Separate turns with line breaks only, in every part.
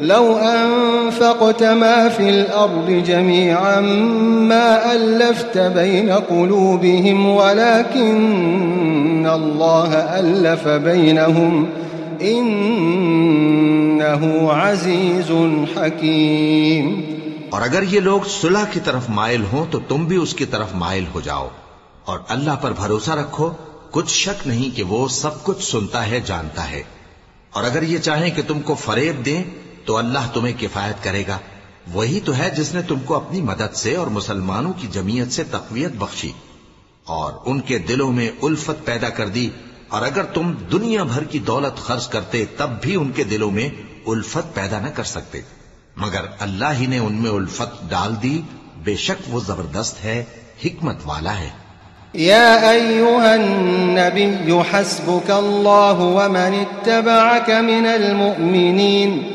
لو أنفقت ما في الأرض جميعا ما ألفت بين قلوبهم ولكن الله ألف بينهم إنه عزيز حكيم۔
اور اگر یہ لوگ صلح کی طرف مائل ہوں تو تم بھی اس کی طرف مائل ہو جاؤ۔ اور اللہ پر بھروسہ رکھو، کچھ شک نہیں کہ وہ سب کچھ سنتا ہے، جانتا ہے۔ اور اگر یہ چاہیں کہ تم کو فریب دیں تو اللہ تمہیں کفایت کرے گا۔ وہی تو ہے جس نے تم کو اپنی مدد سے اور مسلمانوں کی جمعیت سے تقویت بخشی۔ اور ان کے دلوں میں الفت پیدا کر دی۔ اور اگر تم دنیا بھر کی دولت خرچ کرتے، تب بھی ان کے دلوں میں الفت پیدا نہ کر سکتے۔ مگر اللہ ہی نے ان میں الفت ڈال دی۔ بے شک وہ زبردست ہے، حکمت والا ہے۔
يا أيها النبي حسبك الله ومن اتبعك من المؤمنين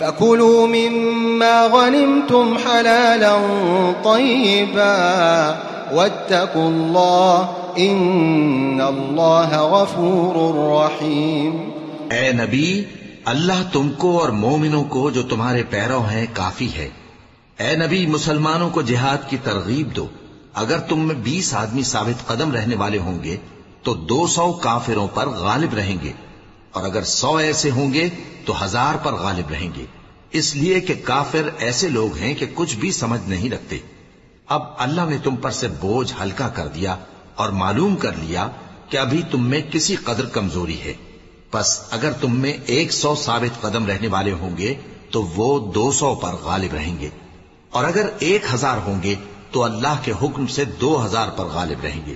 فكلوا مما غنمتم حلالا طيبا واتقوا الله إن الله غفور رحيم
اے نبی، اللہ تم کو اور مومنوں کو جو تمہارے پیرو ہیں کافی ہے۔ اے نبی، مسلمانوں کو جہاد کی ترغیب دو۔ اگر تم میں بیس آدمی ثابت قدم رہنے والے ہوں گے، تو دو سو کافروں پر غالب رہیں گے۔ اور اگر سو ایسے ہوں گے تو ہزار پر غالب رہیں گے۔ اس لیے کہ کافر ایسے لوگ ہیں کہ کچھ بھی سمجھ نہیں رکھتے۔ اب اللہ نے تم پر سے بوجھ ہلکا کر دیا اور معلوم کر لیا کہ ابھی تم میں کسی قدر کمزوری ہے۔ بس اگر تم میں ایک سو ثابت قدم رہنے والے ہوں گے تو وہ دو سو پر غالب رہیں گے۔ اور اگر ایک ہزار ہوں گے تو اللہ کے حکم سے دو ہزار پر غالب رہیں گے۔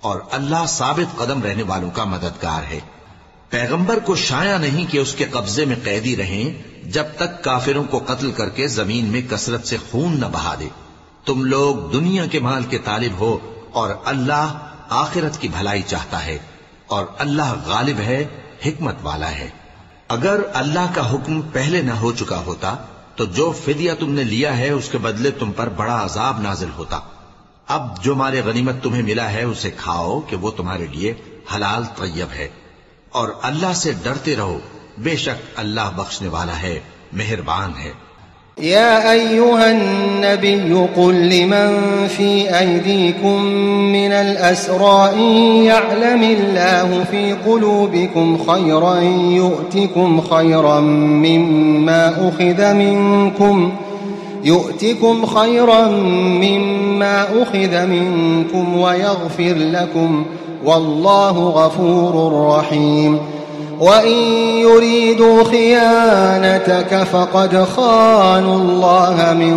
اور اللہ ثابت قدم رہنے والوں کا مددگار ہے۔ پیغمبر کو شایا نہیں کہ اس کے قبضے میں قیدی رہیں جب تک کافروں کو قتل کر کے زمین میں کثرت سے خون نہ بہا دے۔ تم لوگ دنیا کے مال کے طالب ہو اور اللہ آخرت کی بھلائی چاہتا ہے اور اللہ غالب ہے، حکمت والا ہے۔ اگر اللہ کا حکم پہلے نہ ہو چکا ہوتا، تو جو فدیہ تم نے لیا ہے، اس کے بدلے تم پر بڑا عذاب نازل ہوتا۔ اب جو مارے غنیمت تمہیں ملا ہے، اسے کھاؤ کہ وہ تمہارے لیے حلال طیب ہے۔ اور اللہ سے ڈرتے رہو، بے شک اللہ بخشنے والا ہے، مہربان ہے۔
يا أيها النبي قل لمن في أيديكم من الأسراء يعلم الله في قلوبكم خيرا يؤتكم خيرا مما أخذ منكم يؤتكم خيرا مما أخذ منكم ويغفر لكم والله غفور رحيم. وإن يريدوا خيانتك فقد خانوا الله من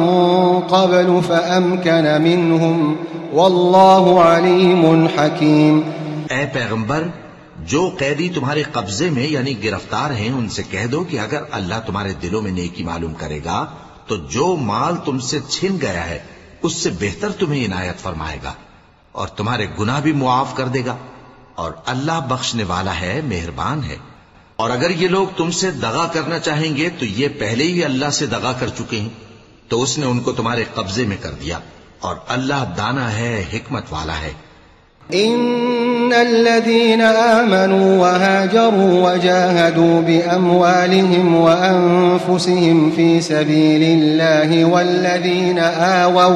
قبل فأمكن منهم. والله عليم حكيم.
اے پیغمبر، جو قیدی تمہارے قبضے میں یعنی گرفتار ہیں، ان سے کہہ دو کہ اگر اللہ تمہارے دلوں میں نیکی معلوم کرے گا، تو جو مال تم سے چھن گیا ہے، اس سے بہتر تمہیں عنایت فرمائے گا۔ اور تمہارے گناہ بھی معاف کر دے گا اور اللہ بخشنے والا ہے، مہربان ہے۔ اور اگر یہ لوگ تم سے دغا کرنا چاہیں گے، تو یہ پہلے ہی اللہ سے دغا کر چکے ہیں۔ تو اس نے ان کو تمہارے قبضے میں کر دیا۔ اور اللہ دانا ہے، حکمت والا ہے۔
إن الذين آمنوا وهاجروا وجاهدوا بأموالهم وأنفسهم في سبيل الله والذين آووا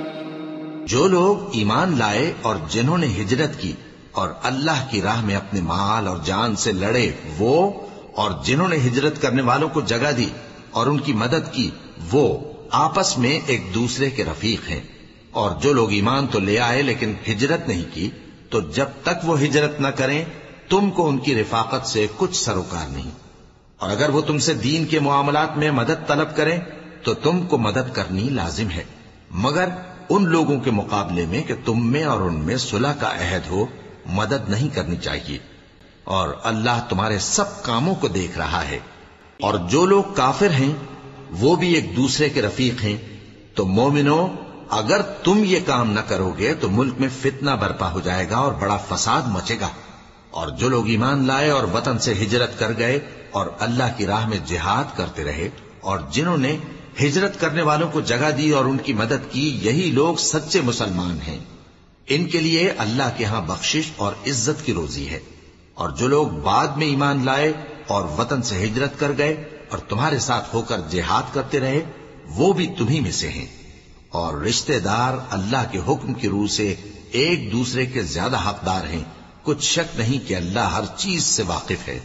جو لوگ ایمان لائے اور جنہوں نے ہجرت کی اور اللہ کی راہ میں اپنے مال اور جان سے لڑے، وہ اور جنہوں نے ہجرت کرنے والوں کو جگہ دی اور ان کی مدد کی، وہ آپس میں ایک دوسرے کے رفیق ہیں۔ اور جو لوگ ایمان تو لے آئے لیکن ہجرت نہیں کی، تو جب تک وہ ہجرت نہ کریں، تم کو ان کی رفاقت سے کچھ سروکار نہیں۔ اور اگر وہ تم سے دین کے معاملات میں مدد طلب کریں، تو تم کو مدد کرنی لازم ہے۔ مگر ان لوگوں کے مقابلے میں کہ تم میں اور ان میں صلح کا عہد ہو، مدد نہیں کرنی چاہیے۔ اور اللہ تمہارے سب کاموں کو دیکھ رہا ہے۔ اور جو لوگ کافر ہیں، وہ بھی ایک دوسرے کے رفیق ہیں۔ تو مومنو اگر تم یہ کام نہ کرو گے، تو ملک میں فتنہ برپا ہو جائے گا اور بڑا فساد مچے گا۔ اور جو لوگ ایمان لائے اور وطن سے ہجرت کر گئے اور اللہ کی راہ میں جہاد کرتے رہے، اور جنہوں نے ہجرت کرنے والوں کو جگہ دی اور ان کی مدد کی، یہی لوگ سچے مسلمان ہیں۔ ان کے لیے اللہ کے ہاں بخشش اور عزت کی روزی ہے۔ اور جو لوگ بعد میں ایمان لائے اور وطن سے ہجرت کر گئے اور تمہارے ساتھ ہو کر جہاد کرتے رہے، وہ بھی تمہیں میں سے ہیں۔ اور رشتہ دار اللہ کے حکم کی روح سے ایک دوسرے کے زیادہ حقدار ہیں۔ کچھ شک نہیں کہ اللہ ہر چیز سے واقف ہے۔